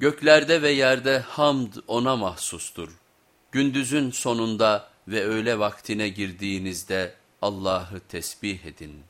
Göklerde ve yerde hamd ona mahsustur. Gündüzün sonunda ve öğle vaktine girdiğinizde Allah'ı tesbih edin.